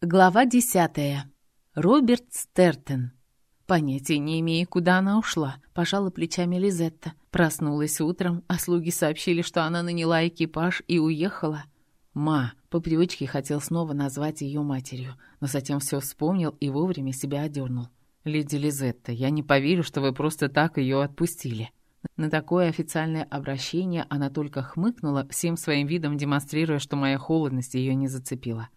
Глава десятая. Роберт Стертон. Понятия не имея, куда она ушла, пожала плечами Лизетта. Проснулась утром, а слуги сообщили, что она наняла экипаж и уехала. Ма, по привычке хотел снова назвать ее матерью, но затем все вспомнил и вовремя себя одернул. «Леди Лизетта, я не поверю, что вы просто так ее отпустили». На такое официальное обращение она только хмыкнула, всем своим видом демонстрируя, что моя холодность ее не зацепила.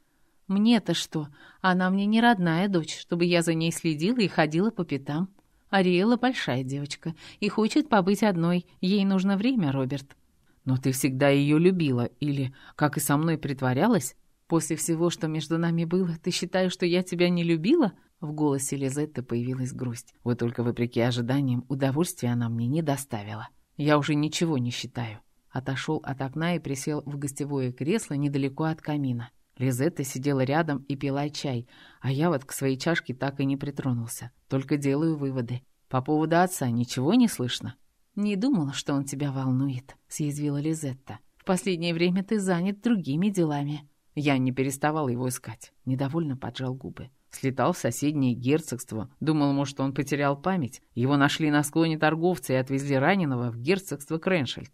Мне-то что? Она мне не родная дочь, чтобы я за ней следила и ходила по пятам. Ариэла большая девочка и хочет побыть одной. Ей нужно время, Роберт. Но ты всегда ее любила или, как и со мной, притворялась? После всего, что между нами было, ты считаешь, что я тебя не любила? В голосе Лизетты появилась грусть. Вот только вопреки ожиданиям, удовольствия она мне не доставила. Я уже ничего не считаю. Отошел от окна и присел в гостевое кресло недалеко от камина. Лизетта сидела рядом и пила чай, а я вот к своей чашке так и не притронулся. Только делаю выводы. По поводу отца ничего не слышно? «Не думала, что он тебя волнует», — съязвила Лизетта. «В последнее время ты занят другими делами». Я не переставал его искать. Недовольно поджал губы. Слетал в соседнее герцогство. Думал, может, он потерял память. Его нашли на склоне торговца и отвезли раненого в герцогство Креншельд.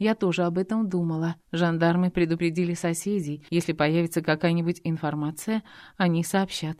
Я тоже об этом думала. Жандармы предупредили соседей. Если появится какая-нибудь информация, они сообщат.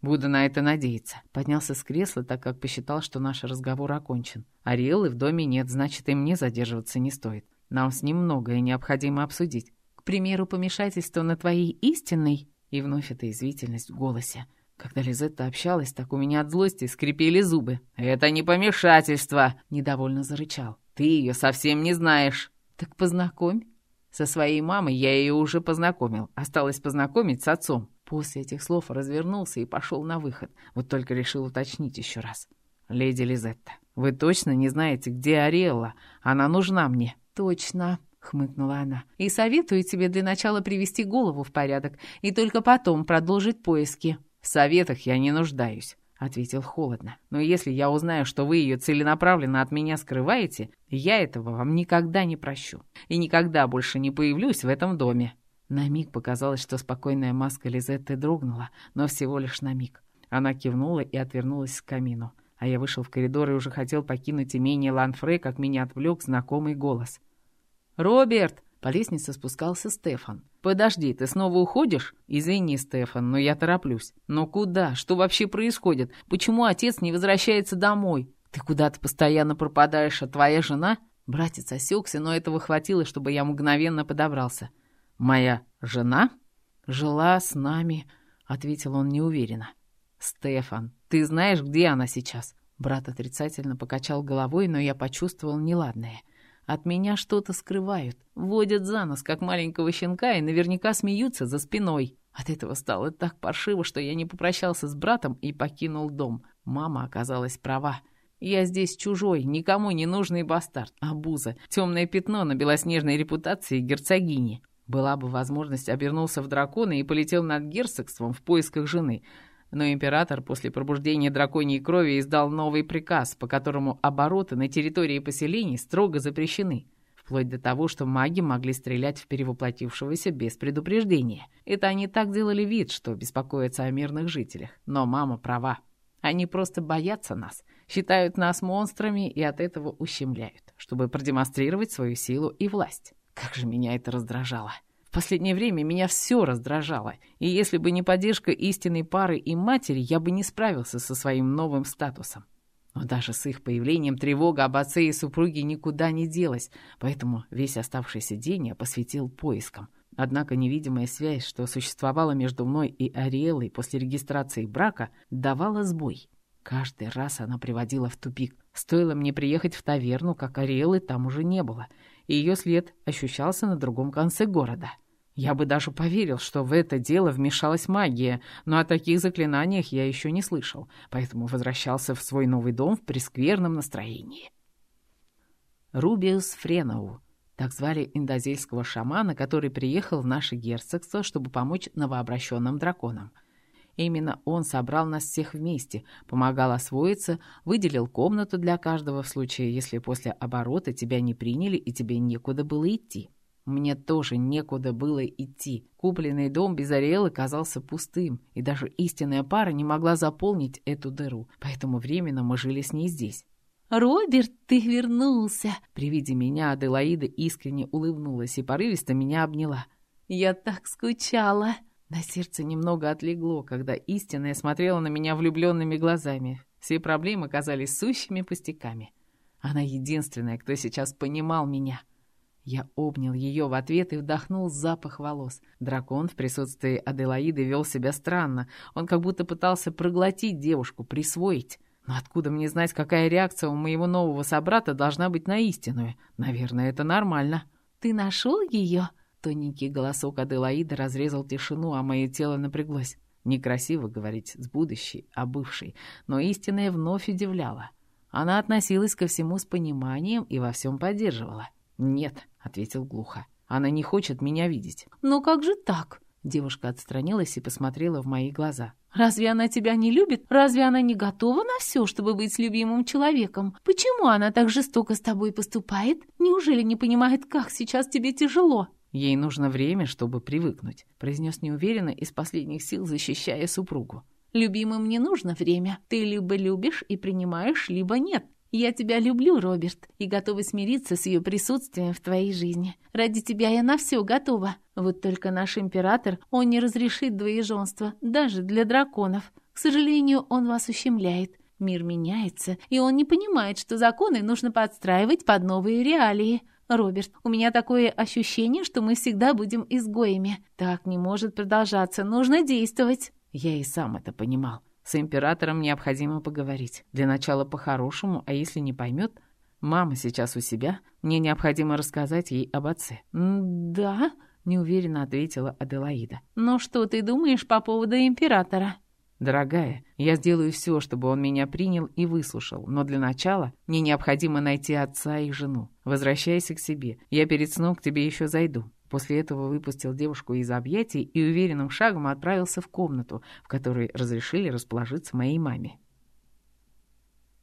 «Буду на это надеяться». Поднялся с кресла, так как посчитал, что наш разговор окончен. Ариэлы в доме нет, значит, и мне задерживаться не стоит. Нам с ним многое необходимо обсудить. К примеру, помешательство на твоей истинной... И вновь эта извительность в голосе. Когда Лизетта общалась, так у меня от злости скрипели зубы. «Это не помешательство!» — недовольно зарычал. «Ты ее совсем не знаешь!» «Так познакомь». Со своей мамой я ее уже познакомил. Осталось познакомить с отцом. После этих слов развернулся и пошел на выход. Вот только решил уточнить еще раз. «Леди Лизетта, вы точно не знаете, где Ариэлла? Она нужна мне». «Точно», — хмыкнула она. «И советую тебе для начала привести голову в порядок и только потом продолжить поиски». «В советах я не нуждаюсь ответил холодно. «Но если я узнаю, что вы ее целенаправленно от меня скрываете, я этого вам никогда не прощу и никогда больше не появлюсь в этом доме». На миг показалось, что спокойная маска Лизетты дрогнула, но всего лишь на миг. Она кивнула и отвернулась к камину. А я вышел в коридор и уже хотел покинуть имение Ланфрей, как меня отвлек знакомый голос. «Роберт!» По лестнице спускался Стефан. «Подожди, ты снова уходишь?» «Извини, Стефан, но я тороплюсь». «Но куда? Что вообще происходит? Почему отец не возвращается домой? Ты куда-то постоянно пропадаешь, а твоя жена?» Братец осекся, но этого хватило, чтобы я мгновенно подобрался. «Моя жена?» «Жила с нами», — ответил он неуверенно. «Стефан, ты знаешь, где она сейчас?» Брат отрицательно покачал головой, но я почувствовал неладное — от меня что-то скрывают, водят за нос, как маленького щенка, и наверняка смеются за спиной. От этого стало так паршиво, что я не попрощался с братом и покинул дом. Мама оказалась права. Я здесь чужой, никому не нужный бастард, абуза, темное пятно на белоснежной репутации герцогини. Была бы возможность, обернулся в дракона и полетел над герцогством в поисках жены — но император после пробуждения драконьей крови издал новый приказ, по которому обороты на территории поселений строго запрещены, вплоть до того, что маги могли стрелять в перевоплотившегося без предупреждения. Это они так делали вид, что беспокоятся о мирных жителях. Но мама права. Они просто боятся нас, считают нас монстрами и от этого ущемляют, чтобы продемонстрировать свою силу и власть. Как же меня это раздражало последнее время меня все раздражало, и если бы не поддержка истинной пары и матери, я бы не справился со своим новым статусом. Но даже с их появлением тревога об отце и супруге никуда не делась, поэтому весь оставшийся день я посвятил поискам. Однако невидимая связь, что существовала между мной и Ариэлой после регистрации брака, давала сбой. Каждый раз она приводила в тупик. Стоило мне приехать в таверну, как Ариэлы там уже не было, и ее след ощущался на другом конце города. Я бы даже поверил, что в это дело вмешалась магия, но о таких заклинаниях я еще не слышал, поэтому возвращался в свой новый дом в прескверном настроении. Рубиус Френоу. Так звали индозельского шамана, который приехал в наше герцогство, чтобы помочь новообращенным драконам. Именно он собрал нас всех вместе, помогал освоиться, выделил комнату для каждого в случае, если после оборота тебя не приняли и тебе некуда было идти. Мне тоже некуда было идти. Купленный дом без Ариэлы казался пустым, и даже истинная пара не могла заполнить эту дыру, поэтому временно мы жили с ней здесь. «Роберт, ты вернулся!» При виде меня Аделаида искренне улыбнулась и порывисто меня обняла. «Я так скучала!» На сердце немного отлегло, когда истинная смотрела на меня влюбленными глазами. Все проблемы казались сущими пустяками. Она единственная, кто сейчас понимал меня. Я обнял ее в ответ и вдохнул запах волос. Дракон в присутствии Аделаиды вел себя странно. Он как будто пытался проглотить девушку, присвоить. Но откуда мне знать, какая реакция у моего нового собрата должна быть на истинную? Наверное, это нормально. «Ты нашел ее?» Тоненький голосок Аделаиды разрезал тишину, а мое тело напряглось. Некрасиво говорить с будущей, а бывшей, но истинная вновь удивляла. Она относилась ко всему с пониманием и во всем поддерживала. «Нет», — ответил глухо, — «она не хочет меня видеть». «Но как же так?» Девушка отстранилась и посмотрела в мои глаза. «Разве она тебя не любит? Разве она не готова на все, чтобы быть любимым человеком? Почему она так жестоко с тобой поступает? Неужели не понимает, как сейчас тебе тяжело?» «Ей нужно время, чтобы привыкнуть», — произнес неуверенно из последних сил, защищая супругу. «Любимым не нужно время. Ты либо любишь и принимаешь, либо нет. Я тебя люблю, Роберт, и готова смириться с ее присутствием в твоей жизни. Ради тебя я на все готова. Вот только наш император, он не разрешит двоеженство, даже для драконов. К сожалению, он вас ущемляет. Мир меняется, и он не понимает, что законы нужно подстраивать под новые реалии. «Роберт, у меня такое ощущение, что мы всегда будем изгоями. Так не может продолжаться, нужно действовать». Я и сам это понимал. С императором необходимо поговорить. Для начала по-хорошему, а если не поймет... Мама сейчас у себя, мне необходимо рассказать ей об отце. «Да?» — неуверенно ответила Аделаида. «Но что ты думаешь по поводу императора?» «Дорогая, я сделаю все, чтобы он меня принял и выслушал, но для начала мне необходимо найти отца и жену. Возвращайся к себе, я перед сном к тебе еще зайду». После этого выпустил девушку из объятий и уверенным шагом отправился в комнату, в которой разрешили расположиться моей маме.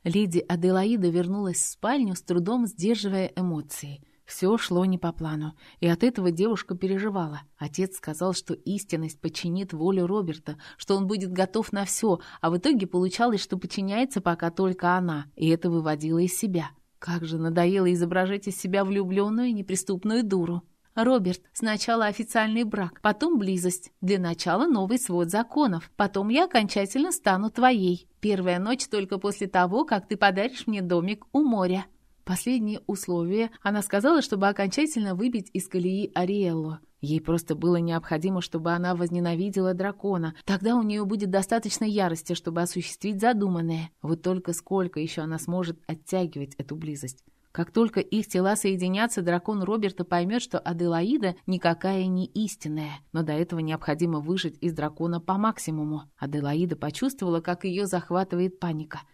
Леди Аделаида вернулась в спальню, с трудом сдерживая эмоции. Все шло не по плану, и от этого девушка переживала. Отец сказал, что истинность подчинит волю Роберта, что он будет готов на все, а в итоге получалось, что подчиняется пока только она, и это выводило из себя. Как же надоело изображать из себя влюбленную и неприступную дуру. «Роберт, сначала официальный брак, потом близость. Для начала новый свод законов. Потом я окончательно стану твоей. Первая ночь только после того, как ты подаришь мне домик у моря». Последнее условие она сказала, чтобы окончательно выбить из колеи Ариэллу. Ей просто было необходимо, чтобы она возненавидела дракона. Тогда у нее будет достаточно ярости, чтобы осуществить задуманное. Вот только сколько еще она сможет оттягивать эту близость. Как только их тела соединятся, дракон Роберта поймет, что Аделаида никакая не истинная, но до этого необходимо выжить из дракона по максимуму. Аделаида почувствовала, как ее захватывает паника –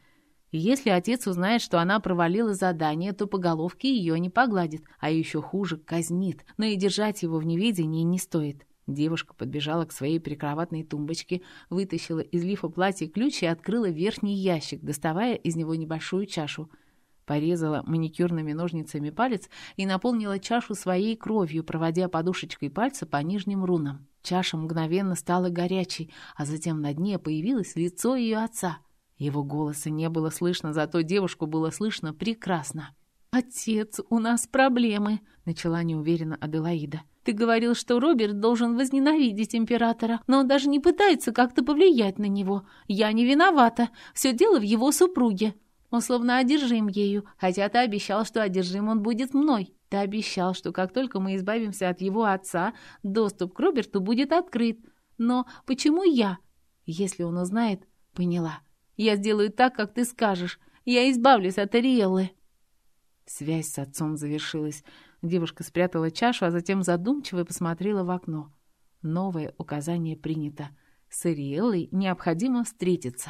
если отец узнает, что она провалила задание, то по головке ее не погладит, а еще хуже казнит, но и держать его в неведении не стоит. Девушка подбежала к своей прикроватной тумбочке, вытащила из лифа платья ключ и открыла верхний ящик, доставая из него небольшую чашу. Порезала маникюрными ножницами палец и наполнила чашу своей кровью, проводя подушечкой пальца по нижним рунам. Чаша мгновенно стала горячей, а затем на дне появилось лицо ее отца. Его голоса не было слышно, зато девушку было слышно прекрасно. «Отец, у нас проблемы», — начала неуверенно Аделаида. «Ты говорил, что Роберт должен возненавидеть императора, но он даже не пытается как-то повлиять на него. Я не виновата. Все дело в его супруге. Он словно одержим ею, хотя ты обещал, что одержим он будет мной. Ты обещал, что как только мы избавимся от его отца, доступ к Роберту будет открыт. Но почему я? Если он узнает, поняла. Я сделаю так, как ты скажешь. Я избавлюсь от Ариэллы». Связь с отцом завершилась. Девушка спрятала чашу, а затем задумчиво посмотрела в окно. Новое указание принято. С Ариэллой необходимо встретиться.